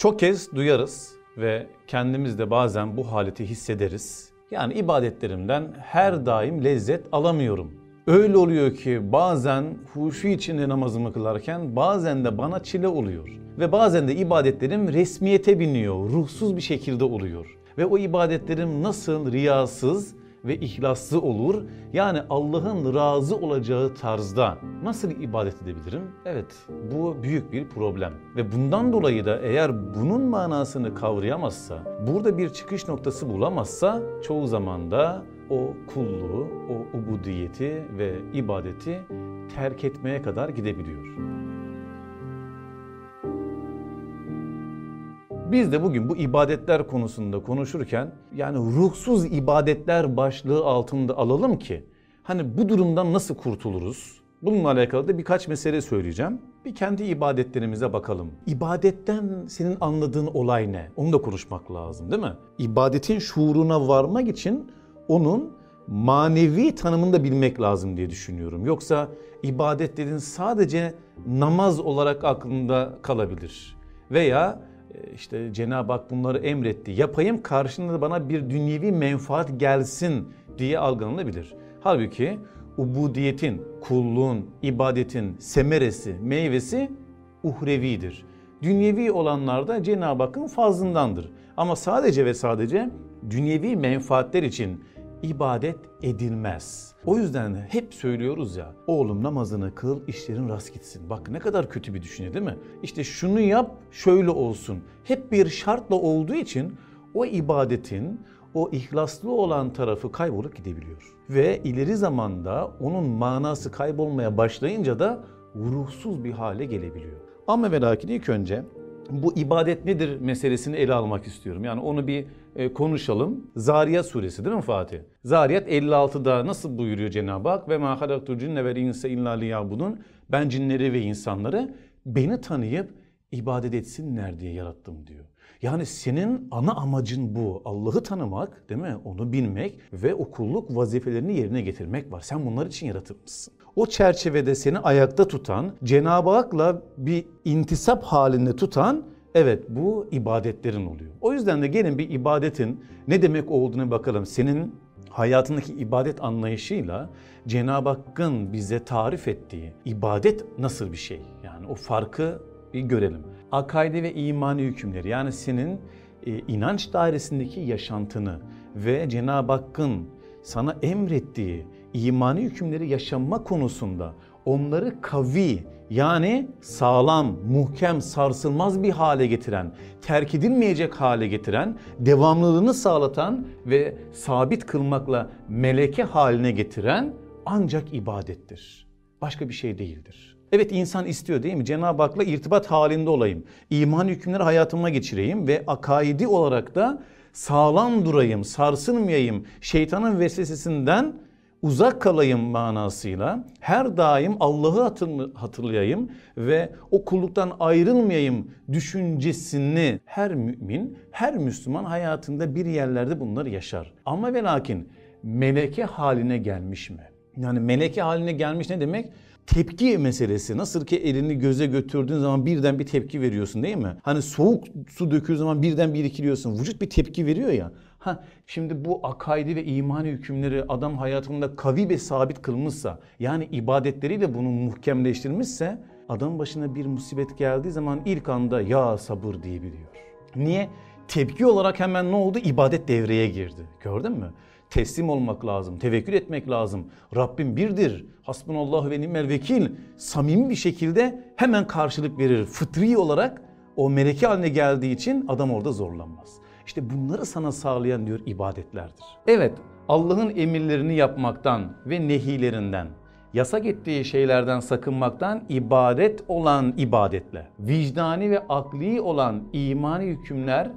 Çok kez duyarız ve kendimiz de bazen bu haleti hissederiz. Yani ibadetlerimden her daim lezzet alamıyorum. Öyle oluyor ki bazen huşu içinde namazımı kılarken bazen de bana çile oluyor. Ve bazen de ibadetlerim resmiyete biniyor, ruhsuz bir şekilde oluyor. Ve o ibadetlerim nasıl riyasız ve ihlaslı olur? Yani Allah'ın razı olacağı tarzda nasıl ibadet edebilirim? Evet, bu büyük bir problem. Ve bundan dolayı da eğer bunun manasını kavrayamazsa, burada bir çıkış noktası bulamazsa çoğu zaman da o kulluğu, o ubudiyeti ve ibadeti terk etmeye kadar gidebiliyor. Biz de bugün bu ibadetler konusunda konuşurken yani ruhsuz ibadetler başlığı altında alalım ki hani bu durumdan nasıl kurtuluruz? Bununla alakalı da birkaç mesele söyleyeceğim. Bir kendi ibadetlerimize bakalım. İbadetten senin anladığın olay ne? Onu da konuşmak lazım değil mi? İbadetin şuuruna varmak için onun manevi tanımını da bilmek lazım diye düşünüyorum. Yoksa ibadet dediğin sadece namaz olarak aklında kalabilir. Veya işte Cenab-ı Hak bunları emretti. Yapayım karşında da bana bir dünyevi menfaat gelsin diye algılanabilir. Halbuki ubudiyetin, kulluğun, ibadetin semeresi, meyvesi uhrevidir. Dünyevi olanlar da Cenab-ı Hakk'ın fazlındandır. Ama sadece ve sadece dünyevi menfaatler için ibadet edilmez. O yüzden hep söylüyoruz ya oğlum namazını kıl işlerin rast gitsin. Bak ne kadar kötü bir düşünce değil mi? İşte şunu yap şöyle olsun. Hep bir şartla olduğu için o ibadetin o ihlaslı olan tarafı kaybolup gidebiliyor. Ve ileri zamanda onun manası kaybolmaya başlayınca da ruhsuz bir hale gelebiliyor. Ama ve lakin ilk önce bu ibadet nedir meselesini ele almak istiyorum. Yani onu bir e, konuşalım. Zariyat suresi değil mi Fatih? Zariyat 56'da nasıl buyuruyor Cenab-ı Hak? Ve ma halaktul cinne vel insa illa liyabudun. Ben cinleri ve insanları beni tanıyıp ibadet etsinler diye yarattım diyor. Yani senin ana amacın bu. Allah'ı tanımak, değil mi? Onu bilmek ve o kulluk vazifelerini yerine getirmek var. Sen bunlar için yaratılmışsın. O çerçevede seni ayakta tutan, Cenab-ı Hak'la bir intisap halinde tutan Evet bu ibadetlerin oluyor. O yüzden de gelin bir ibadetin ne demek olduğunu bakalım. Senin hayatındaki ibadet anlayışıyla Cenab-ı Hakk'ın bize tarif ettiği ibadet nasıl bir şey? Yani o farkı bir görelim. Akaide ve imani hükümleri yani senin e, inanç dairesindeki yaşantını ve Cenab-ı Hakk'ın sana emrettiği imani hükümleri yaşanma konusunda onları kavi yani sağlam, muhkem, sarsılmaz bir hale getiren, terk edilmeyecek hale getiren, devamlılığını sağlatan ve sabit kılmakla meleke haline getiren ancak ibadettir. Başka bir şey değildir. Evet insan istiyor değil mi? Cenab-ı Hak'la irtibat halinde olayım. İman hükümleri hayatıma geçireyim ve akaidi olarak da sağlam durayım, sarsılmayayım, şeytanın vesvesesinden uzak kalayım manasıyla her daim Allah'ı hatırlayayım ve o kulluktan ayrılmayayım düşüncesini her mümin, her Müslüman hayatında bir yerlerde bunları yaşar. Ama ve lakin meleke haline gelmiş mi? Yani meleke haline gelmiş ne demek? Tepki meselesi. Nasıl ki elini göze götürdüğün zaman birden bir tepki veriyorsun değil mi? Hani soğuk su döküldüğü zaman birden birikiliyorsun. Vücut bir tepki veriyor ya. Ha şimdi bu akaidi ve imani hükümleri adam hayatında kavi ve sabit kılmışsa yani ibadetleriyle bunu muhkemleştirmişse adam başına bir musibet geldiği zaman ilk anda ya sabır diyebiliyor. Niye? Tepki olarak hemen ne oldu? İbadet devreye girdi. Gördün mü? Teslim olmak lazım, tevekkül etmek lazım. Rabbim birdir. Hasbunallah ve ni'mel vekil. Samimi bir şekilde hemen karşılık verir. Fıtri olarak o meleke haline geldiği için adam orada zorlanmaz. İşte bunları sana sağlayan diyor ibadetlerdir. Evet Allah'ın emirlerini yapmaktan ve nehilerinden, yasak ettiği şeylerden sakınmaktan ibadet olan ibadetle, vicdani ve akli olan imani hükümler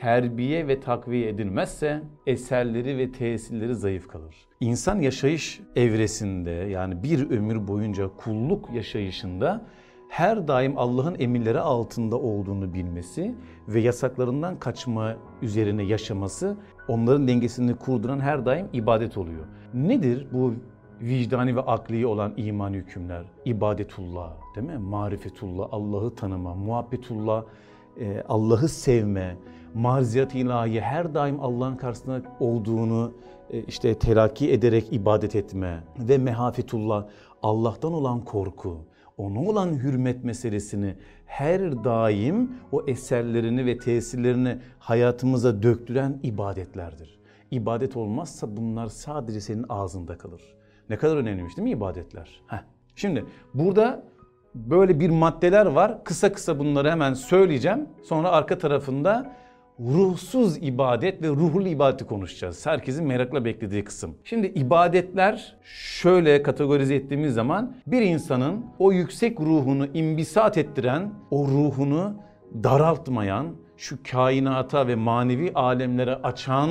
terbiye ve takviye edilmezse eserleri ve tesirleri zayıf kalır. İnsan yaşayış evresinde yani bir ömür boyunca kulluk yaşayışında her daim Allah'ın emirleri altında olduğunu bilmesi ve yasaklarından kaçma üzerine yaşaması onların dengesini kurduran her daim ibadet oluyor. Nedir bu vicdani ve akli olan iman hükümler? İbadetullah, değil mi? Marifetullah, Allah'ı tanıma, muhabbetullah, e, Allah'ı sevme, marziyat ilahi her daim Allah'ın karşısında olduğunu e, işte telakki ederek ibadet etme ve mehafetullah Allah'tan olan korku, ona olan hürmet meselesini her daim o eserlerini ve tesirlerini hayatımıza döktüren ibadetlerdir. İbadet olmazsa bunlar sadece senin ağzında kalır. Ne kadar önemliymiş değil mi ibadetler? Heh. Şimdi burada böyle bir maddeler var. Kısa kısa bunları hemen söyleyeceğim. Sonra arka tarafında ruhsuz ibadet ve ruhlu ibadeti konuşacağız. Herkesin merakla beklediği kısım. Şimdi ibadetler şöyle kategorize ettiğimiz zaman bir insanın o yüksek ruhunu imbisat ettiren, o ruhunu daraltmayan, şu kainata ve manevi alemlere açan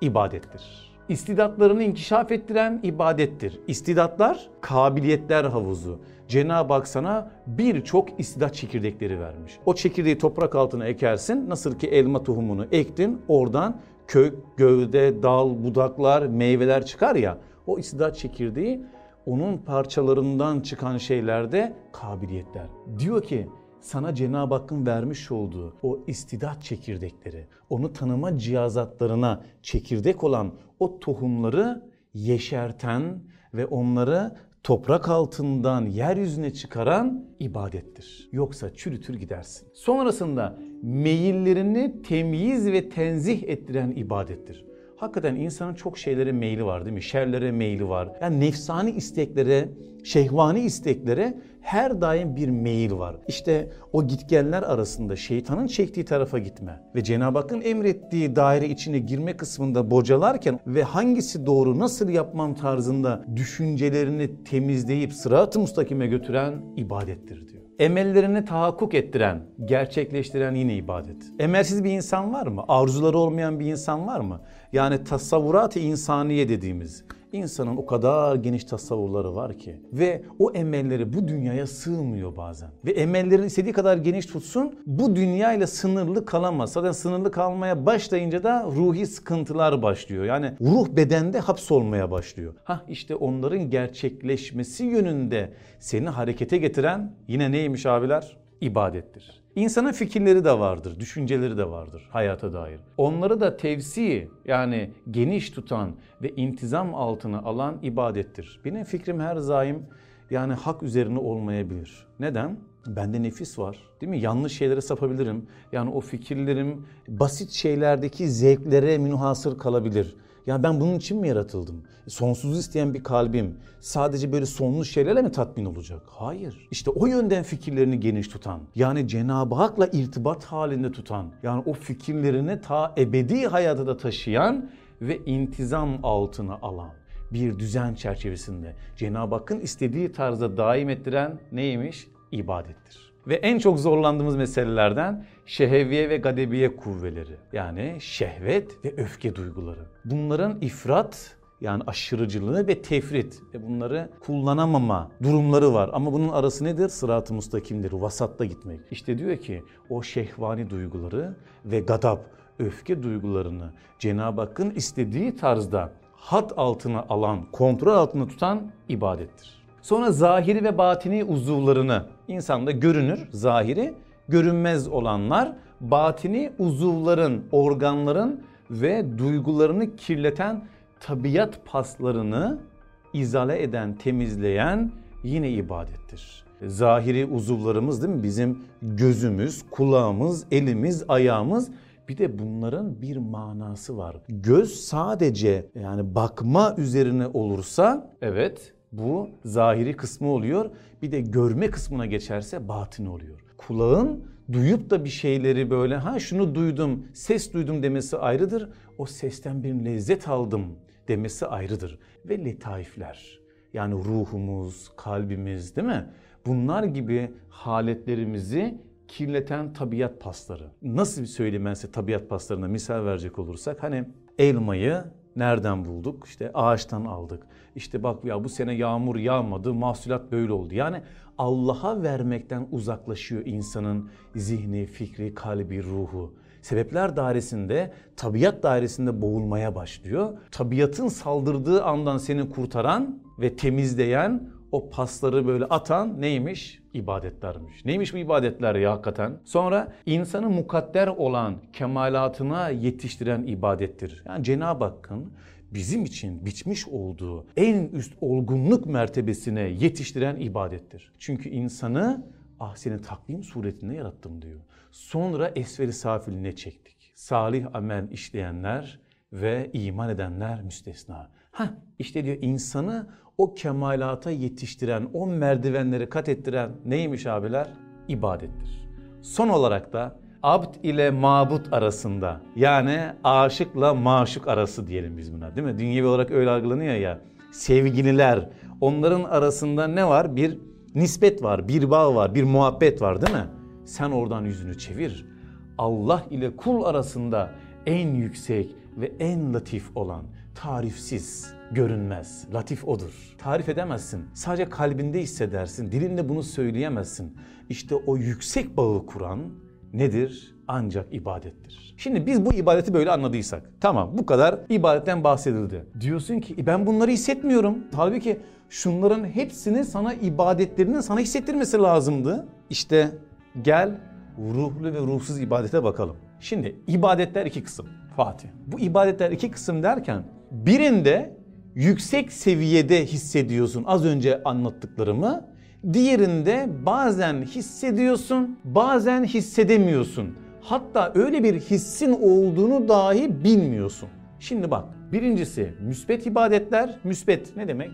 ibadettir. İstidatlarını inkişaf ettiren ibadettir. İstidatlar kabiliyetler havuzu. Cenab-ı Hak sana birçok istidat çekirdekleri vermiş. O çekirdeği toprak altına ekersin. Nasıl ki elma tohumunu ektin oradan kök, gövde, dal, budaklar, meyveler çıkar ya. O istidat çekirdeği onun parçalarından çıkan şeylerde kabiliyetler. Diyor ki sana Cenab-ı Hakk'ın vermiş olduğu o istidat çekirdekleri, onu tanıma cihazatlarına çekirdek olan o tohumları yeşerten ve onları toprak altından yeryüzüne çıkaran ibadettir. Yoksa çürütür gidersin. Sonrasında meyillerini temyiz ve tenzih ettiren ibadettir. Hakikaten insanın çok şeylere meyli var değil mi? Şerlere meyli var. Yani nefsani isteklere, şehvani isteklere her daim bir meyil var. İşte o gitgeller arasında şeytanın çektiği tarafa gitme ve Cenab-ı Hakk'ın emrettiği daire içine girme kısmında bocalarken ve hangisi doğru nasıl yapmam tarzında düşüncelerini temizleyip sırat-ı mustakime götüren ibadettir diyor. Emellerini tahakkuk ettiren, gerçekleştiren yine ibadet. Emelsiz bir insan var mı? Arzuları olmayan bir insan var mı? Yani tasavvurat-ı insaniye dediğimiz İnsanın o kadar geniş tasavvurları var ki ve o emelleri bu dünyaya sığmıyor bazen. Ve emellerini istediği kadar geniş tutsun bu dünyayla sınırlı kalamaz. Zaten sınırlı kalmaya başlayınca da ruhi sıkıntılar başlıyor. Yani ruh bedende hapsolmaya başlıyor. Ha işte onların gerçekleşmesi yönünde seni harekete getiren yine neymiş abiler? İbadettir. İnsanın fikirleri de vardır, düşünceleri de vardır hayata dair. Onları da tevsi yani geniş tutan ve intizam altına alan ibadettir. Benim fikrim her zaim yani hak üzerine olmayabilir. Neden? Bende nefis var. Değil mi? Yanlış şeylere sapabilirim. Yani o fikirlerim basit şeylerdeki zevklere münhasır kalabilir. Ya ben bunun için mi yaratıldım? Sonsuz isteyen bir kalbim sadece böyle sonlu şeylerle mi tatmin olacak? Hayır. İşte o yönden fikirlerini geniş tutan, yani Cenab-ı Hak'la irtibat halinde tutan, yani o fikirlerini ta ebedi hayata da taşıyan ve intizam altına alan bir düzen çerçevesinde Cenab-ı Hakk'ın istediği tarzda daim ettiren neymiş? İbadettir. Ve en çok zorlandığımız meselelerden şehviye ve gadebiye kuvveleri. Yani şehvet ve öfke duyguları. Bunların ifrat yani aşırıcılığı ve tefrit ve bunları kullanamama durumları var. Ama bunun arası nedir? Sırat-ı mustakimdir, vasatta gitmek. İşte diyor ki o şehvani duyguları ve gadap, öfke duygularını Cenab-ı Hakk'ın istediği tarzda hat altına alan, kontrol altında tutan ibadettir. Sonra zahiri ve batini uzuvlarını insanda görünür zahiri, görünmez olanlar batini uzuvların, organların ve duygularını kirleten tabiat paslarını izale eden, temizleyen yine ibadettir. Zahiri uzuvlarımız değil mi? Bizim gözümüz, kulağımız, elimiz, ayağımız bir de bunların bir manası var. Göz sadece yani bakma üzerine olursa evet bu zahiri kısmı oluyor. Bir de görme kısmına geçerse batın oluyor. Kulağın duyup da bir şeyleri böyle ha şunu duydum, ses duydum demesi ayrıdır. O sesten bir lezzet aldım demesi ayrıdır. Ve letaifler yani ruhumuz, kalbimiz değil mi? Bunlar gibi haletlerimizi kirleten tabiat pasları. Nasıl bir söyleyeyim ben size tabiat paslarına misal verecek olursak hani elmayı Nereden bulduk? İşte ağaçtan aldık. İşte bak ya bu sene yağmur yağmadı, mahsulat böyle oldu. Yani Allah'a vermekten uzaklaşıyor insanın zihni, fikri, kalbi, ruhu. Sebepler dairesinde, tabiat dairesinde boğulmaya başlıyor. Tabiatın saldırdığı andan seni kurtaran ve temizleyen o pasları böyle atan neymiş? İbadetlermiş. Neymiş bu ibadetler ya hakikaten? Sonra insanı mukadder olan kemalatına yetiştiren ibadettir. Yani Cenab-ı Hakk'ın bizim için biçmiş olduğu en üst olgunluk mertebesine yetiştiren ibadettir. Çünkü insanı ahseni takvim suretinde yarattım diyor. Sonra esveri safiline çektik. Salih amel işleyenler ve iman edenler müstesna. Ha işte diyor insanı o kemalata yetiştiren, o merdivenleri kat ettiren neymiş abiler? İbadettir. Son olarak da abd ile mabut arasında yani aşıkla maşuk arası diyelim biz buna değil mi? Dünyevi olarak öyle algılanıyor ya. Sevgililer onların arasında ne var? Bir nispet var, bir bağ var, bir muhabbet var değil mi? Sen oradan yüzünü çevir. Allah ile kul arasında en yüksek ve en latif olan tarifsiz, görünmez, latif odur. Tarif edemezsin. Sadece kalbinde hissedersin. Dilinle bunu söyleyemezsin. İşte o yüksek bağı kuran nedir? Ancak ibadettir. Şimdi biz bu ibadeti böyle anladıysak, tamam bu kadar ibadetten bahsedildi. Diyorsun ki ben bunları hissetmiyorum. Halbuki şunların hepsini sana ibadetlerinin sana hissettirmesi lazımdı. İşte gel ruhlu ve ruhsuz ibadete bakalım. Şimdi ibadetler iki kısım Fatih. Bu ibadetler iki kısım derken birinde yüksek seviyede hissediyorsun az önce anlattıklarımı. Diğerinde bazen hissediyorsun, bazen hissedemiyorsun. Hatta öyle bir hissin olduğunu dahi bilmiyorsun. Şimdi bak, birincisi müsbet ibadetler. Müsbet ne demek?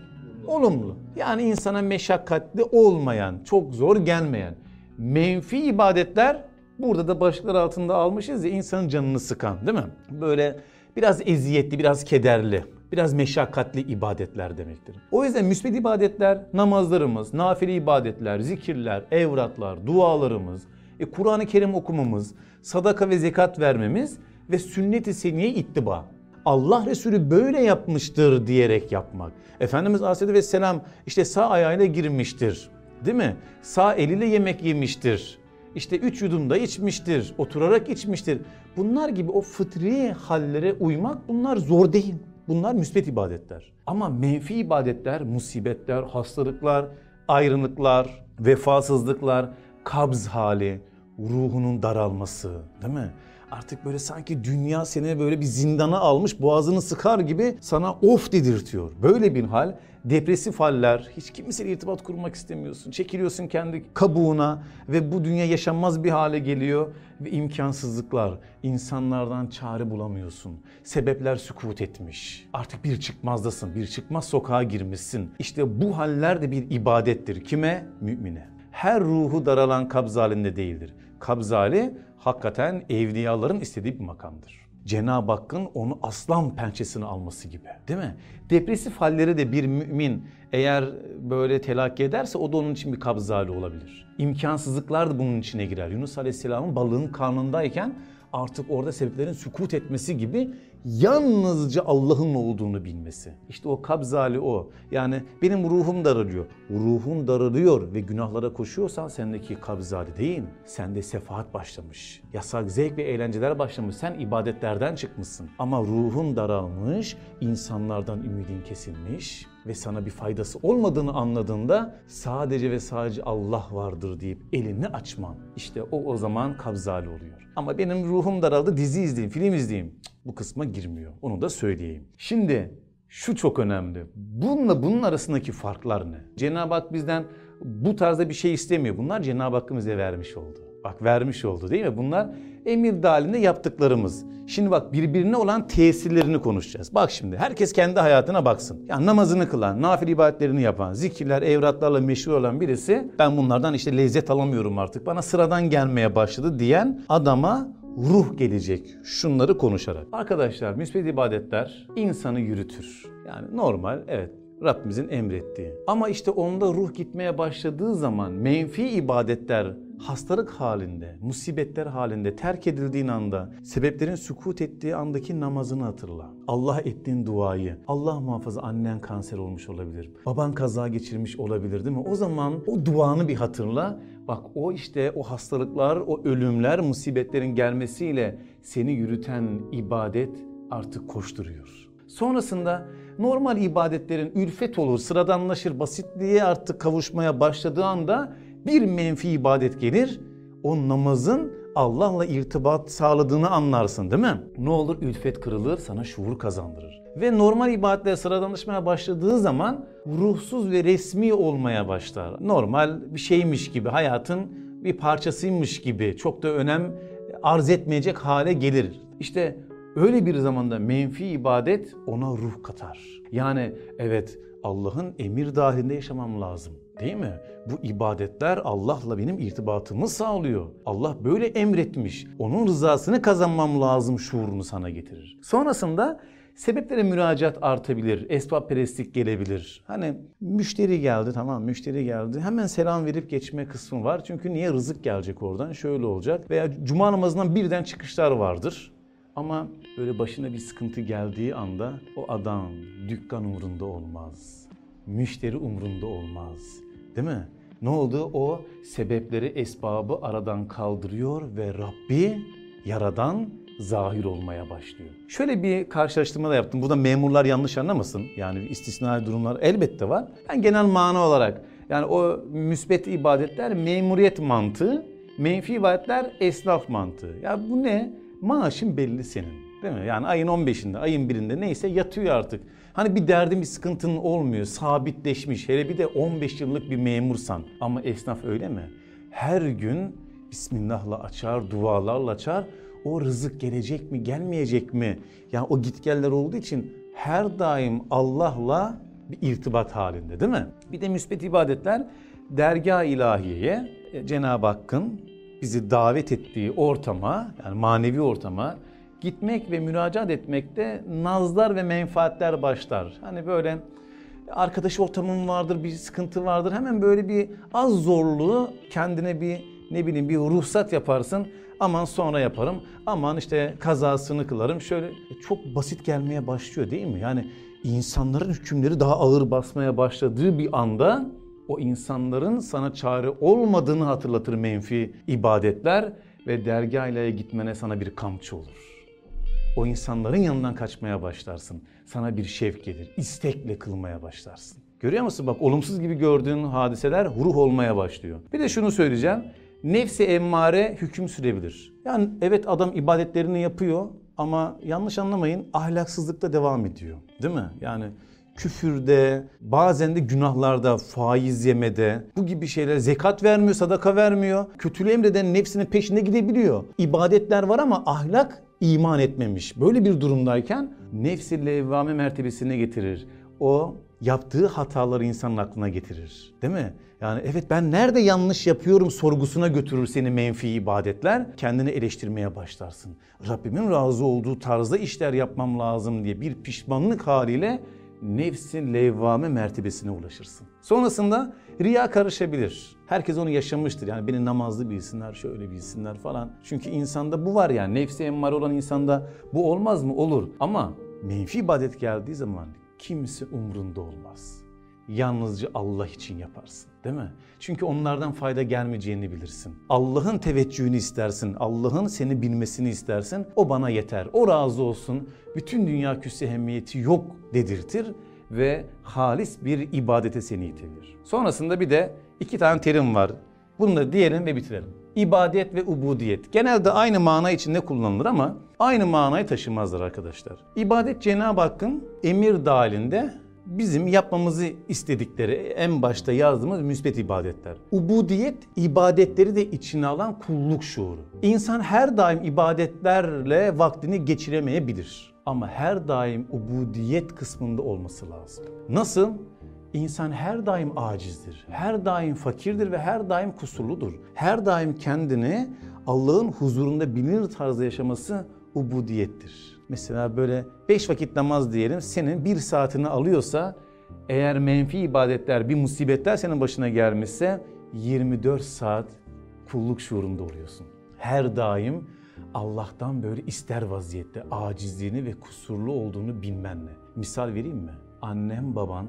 Olumlu. Yani insana meşakkatli olmayan, çok zor gelmeyen. Menfi ibadetler burada da başlıklar altında almışız ya insanın canını sıkan değil mi? Böyle biraz eziyetli, biraz kederli, biraz meşakkatli ibadetler demektir. O yüzden müsbet ibadetler namazlarımız, nafile ibadetler, zikirler, evratlar, dualarımız, e, Kur'an-ı Kerim okumamız, sadaka ve zekat vermemiz ve sünnet-i seniye ittiba. Allah Resulü böyle yapmıştır diyerek yapmak. Efendimiz Aleyhisselam işte sağ ayağıyla girmiştir. Değil mi? Sağ eliyle yemek yemiştir. İşte üç yudum da içmiştir. Oturarak içmiştir. Bunlar gibi o fıtri hallere uymak bunlar zor değil. Bunlar müsbet ibadetler. Ama menfi ibadetler, musibetler, hastalıklar, ayrılıklar, vefasızlıklar, kabz hali, ruhunun daralması değil mi? Artık böyle sanki dünya seni böyle bir zindana almış boğazını sıkar gibi sana of dedirtiyor. Böyle bir hal depresif haller, hiç kimseyle irtibat kurmak istemiyorsun. Çekiliyorsun kendi kabuğuna ve bu dünya yaşanmaz bir hale geliyor ve imkansızlıklar, insanlardan çare bulamıyorsun. Sebepler sükut etmiş. Artık bir çıkmazdasın, bir çıkmaz sokağa girmişsin. İşte bu haller de bir ibadettir. Kime? Mümine. Her ruhu daralan kabz halinde değildir. Kabz hali hakikaten evliyaların istediği bir makamdır. Cenab-ı Hakk'ın onu aslan pençesine alması gibi. Değil mi? Depresif halleri de bir mümin eğer böyle telakki ederse o da onun için bir kabz hali olabilir. İmkansızlıklar da bunun içine girer. Yunus Aleyhisselam'ın balığın karnındayken artık orada sebeplerin sükut etmesi gibi yalnızca Allah'ın olduğunu bilmesi. İşte o kabzali o. Yani benim ruhum daralıyor. Ruhun daralıyor ve günahlara koşuyorsan sendeki kabzali değil. Sende sefahat başlamış. Yasak zevk ve eğlenceler başlamış. Sen ibadetlerden çıkmışsın. Ama ruhun daralmış, insanlardan ümidin kesilmiş ve sana bir faydası olmadığını anladığında sadece ve sadece Allah vardır deyip elini açman. İşte o o zaman kabzali oluyor. Ama benim ruhum daraldı dizi izleyeyim, film izleyeyim. Bu kısma girmiyor. Onu da söyleyeyim. Şimdi şu çok önemli. Bununla bunun arasındaki farklar ne? Cenab-ı Hak bizden bu tarzda bir şey istemiyor. Bunlar Cenab-ı Hakk'ın bize vermiş oldu. Bak vermiş oldu değil mi? Bunlar emir dahilinde yaptıklarımız. Şimdi bak birbirine olan tesirlerini konuşacağız. Bak şimdi herkes kendi hayatına baksın. Ya namazını kılan, nafile ibadetlerini yapan, zikirler, evratlarla meşhur olan birisi ben bunlardan işte lezzet alamıyorum artık. Bana sıradan gelmeye başladı diyen adama ruh gelecek şunları konuşarak. Arkadaşlar müsbet ibadetler insanı yürütür. Yani normal evet Rabbimizin emrettiği. Ama işte onda ruh gitmeye başladığı zaman menfi ibadetler hastalık halinde, musibetler halinde terk edildiğin anda, sebeplerin sükut ettiği andaki namazını hatırla. Allah ettiğin duayı, Allah muhafaza annen kanser olmuş olabilir, baban kaza geçirmiş olabilir değil mi? O zaman o duanı bir hatırla. Bak o işte o hastalıklar, o ölümler, musibetlerin gelmesiyle seni yürüten ibadet artık koşturuyor. Sonrasında normal ibadetlerin ülfet olur, sıradanlaşır, basitliğe artık kavuşmaya başladığı anda bir menfi ibadet gelir. O namazın Allah'la irtibat sağladığını anlarsın değil mi? Ne olur ülfet kırılır, sana şuur kazandırır. Ve normal ibadetler sıradanlaşmaya başladığı zaman ruhsuz ve resmi olmaya başlar. Normal bir şeymiş gibi, hayatın bir parçasıymış gibi çok da önem arz etmeyecek hale gelir. İşte öyle bir zamanda menfi ibadet ona ruh katar. Yani evet Allah'ın emir dahilinde yaşamam lazım. Değil mi? Bu ibadetler Allah'la benim irtibatımı sağlıyor. Allah böyle emretmiş. Onun rızasını kazanmam lazım şuurunu sana getirir. Sonrasında sebeplere müracaat artabilir, esbab perestlik gelebilir. Hani müşteri geldi tamam müşteri geldi hemen selam verip geçme kısmı var. Çünkü niye rızık gelecek oradan şöyle olacak veya cuma namazından birden çıkışlar vardır. Ama böyle başına bir sıkıntı geldiği anda o adam dükkan umurunda olmaz. Müşteri umurunda olmaz. Değil mi? Ne oldu? O sebepleri, esbabı aradan kaldırıyor ve Rabbi yaradan zahir olmaya başlıyor. Şöyle bir karşılaştırma da yaptım. Burada memurlar yanlış anlamasın. Yani istisnai durumlar elbette var. Ben genel mana olarak yani o müsbet ibadetler memuriyet mantığı, menfi ibadetler esnaf mantığı. Ya bu ne? Maaşın belli senin. Değil mi? Yani ayın 15'inde, ayın birinde neyse yatıyor artık. Hani bir derdin, bir sıkıntın olmuyor. Sabitleşmiş. Hele bir de 15 yıllık bir memursan. Ama esnaf öyle mi? Her gün Bismillah'la açar, dualarla açar. O rızık gelecek mi, gelmeyecek mi? Yani o gitgeller olduğu için her daim Allah'la bir irtibat halinde değil mi? Bir de müsbet ibadetler dergah ilahiyeye e, Cenab-ı Hakk'ın bizi davet ettiği ortama yani manevi ortama gitmek ve müracaat etmekte nazlar ve menfaatler başlar. Hani böyle arkadaş ortamın vardır, bir sıkıntı vardır. Hemen böyle bir az zorluğu kendine bir ne bileyim bir ruhsat yaparsın. Aman sonra yaparım. Aman işte kazasını kılarım. Şöyle çok basit gelmeye başlıyor değil mi? Yani insanların hükümleri daha ağır basmaya başladığı bir anda o insanların sana çare olmadığını hatırlatır menfi ibadetler ve dergah gitmene sana bir kamçı olur. O insanların yanından kaçmaya başlarsın. Sana bir şevk gelir. istekle kılmaya başlarsın. Görüyor musun? Bak olumsuz gibi gördüğün hadiseler ruh olmaya başlıyor. Bir de şunu söyleyeceğim. Nefsi emmare hüküm sürebilir. Yani evet adam ibadetlerini yapıyor ama yanlış anlamayın ahlaksızlıkta devam ediyor. Değil mi? Yani küfürde, bazen de günahlarda, faiz yemede, bu gibi şeyler zekat vermiyor, sadaka vermiyor. Kötülüğü emreden nefsinin peşinde gidebiliyor. İbadetler var ama ahlak iman etmemiş. Böyle bir durumdayken nefsi levvame mertebesine getirir. O yaptığı hataları insanın aklına getirir. Değil mi? Yani evet ben nerede yanlış yapıyorum sorgusuna götürür seni menfi ibadetler. Kendini eleştirmeye başlarsın. Rabbimin razı olduğu tarzda işler yapmam lazım diye bir pişmanlık haliyle nefsin levvame mertebesine ulaşırsın. Sonrasında riya karışabilir. Herkes onu yaşamıştır. Yani beni namazlı bilsinler, şöyle bilsinler falan. Çünkü insanda bu var yani. Nefsi emmar olan insanda bu olmaz mı? Olur. Ama menfi ibadet geldiği zaman kimse umrunda olmaz. Yalnızca Allah için yaparsın değil mi? Çünkü onlardan fayda gelmeyeceğini bilirsin. Allah'ın teveccühünü istersin. Allah'ın seni bilmesini istersin. O bana yeter. O razı olsun. Bütün dünya küsse ehemmiyeti yok dedirtir ve halis bir ibadete seni itebilir. Sonrasında bir de iki tane terim var. Bunları diyelim ve bitirelim. İbadet ve ubudiyet. Genelde aynı mana içinde kullanılır ama aynı manayı taşımazlar arkadaşlar. İbadet Cenab-ı Hakk'ın emir dahilinde bizim yapmamızı istedikleri en başta yazdığımız müsbet ibadetler. Ubudiyet ibadetleri de içine alan kulluk şuuru. İnsan her daim ibadetlerle vaktini geçiremeyebilir. Ama her daim ubudiyet kısmında olması lazım. Nasıl? İnsan her daim acizdir, her daim fakirdir ve her daim kusurludur. Her daim kendini Allah'ın huzurunda bilinir tarzda yaşaması ubudiyettir. Mesela böyle beş vakit namaz diyelim senin bir saatini alıyorsa eğer menfi ibadetler bir musibetler senin başına gelmişse 24 saat kulluk şuurunda oluyorsun. Her daim Allah'tan böyle ister vaziyette acizliğini ve kusurlu olduğunu bilmenle. Misal vereyim mi? Annem baban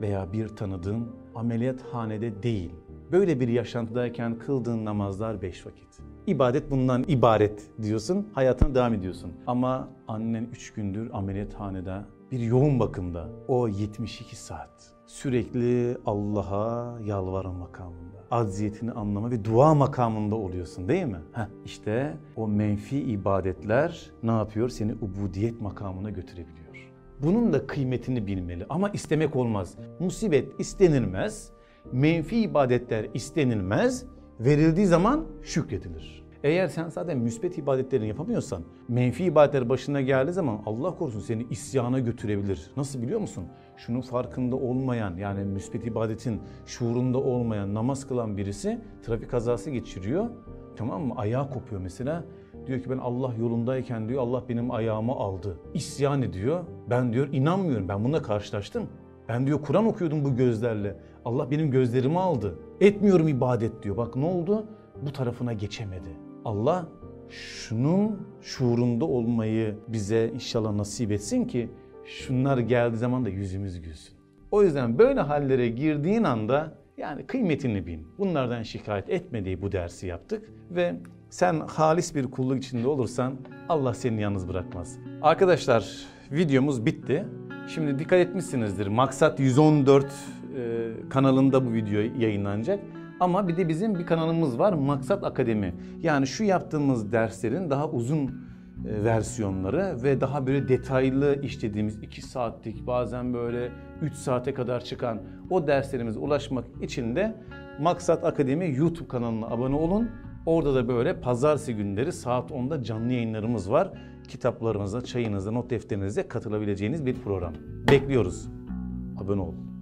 veya bir tanıdığın ameliyathanede değil. Böyle bir yaşantıdayken kıldığın namazlar beş vakit. İbadet bundan ibaret diyorsun, hayatına devam ediyorsun. Ama annen üç gündür ameliyathanede bir yoğun bakımda o 72 saat sürekli Allah'a yalvara makamında, acziyetini anlama ve dua makamında oluyorsun değil mi? Heh, işte o menfi ibadetler ne yapıyor? Seni ubudiyet makamına götürebiliyor. Bunun da kıymetini bilmeli ama istemek olmaz. Musibet istenilmez, menfi ibadetler istenilmez, verildiği zaman şükredilir. Eğer sen zaten müsbet ibadetlerini yapamıyorsan, menfi ibadetler başına geldiği zaman Allah korusun seni isyana götürebilir. Nasıl biliyor musun? Şunun farkında olmayan yani müsbet ibadetin şuurunda olmayan namaz kılan birisi trafik kazası geçiriyor. Tamam mı? Ayağı kopuyor mesela. Diyor ki ben Allah yolundayken diyor Allah benim ayağımı aldı. İsyan ediyor. Ben diyor inanmıyorum. Ben bununla karşılaştım. Ben diyor Kur'an okuyordum bu gözlerle. Allah benim gözlerimi aldı. Etmiyorum ibadet diyor. Bak ne oldu? Bu tarafına geçemedi. Allah şunun şuurunda olmayı bize inşallah nasip etsin ki şunlar geldiği zaman da yüzümüz gülsün. O yüzden böyle hallere girdiğin anda yani kıymetini bil. Bunlardan şikayet etme diye bu dersi yaptık ve sen halis bir kulluk içinde olursan Allah seni yalnız bırakmaz. Arkadaşlar videomuz bitti. Şimdi dikkat etmişsinizdir. Maksat 114 e, kanalında bu video yayınlanacak. Ama bir de bizim bir kanalımız var Maksat Akademi. Yani şu yaptığımız derslerin daha uzun e, versiyonları ve daha böyle detaylı işlediğimiz 2 saatlik bazen böyle 3 saate kadar çıkan o derslerimize ulaşmak için de Maksat Akademi YouTube kanalına abone olun. Orada da böyle pazartesi günleri saat 10'da canlı yayınlarımız var. Kitaplarınıza, çayınıza, not defterinize katılabileceğiniz bir program. Bekliyoruz. Abone olun.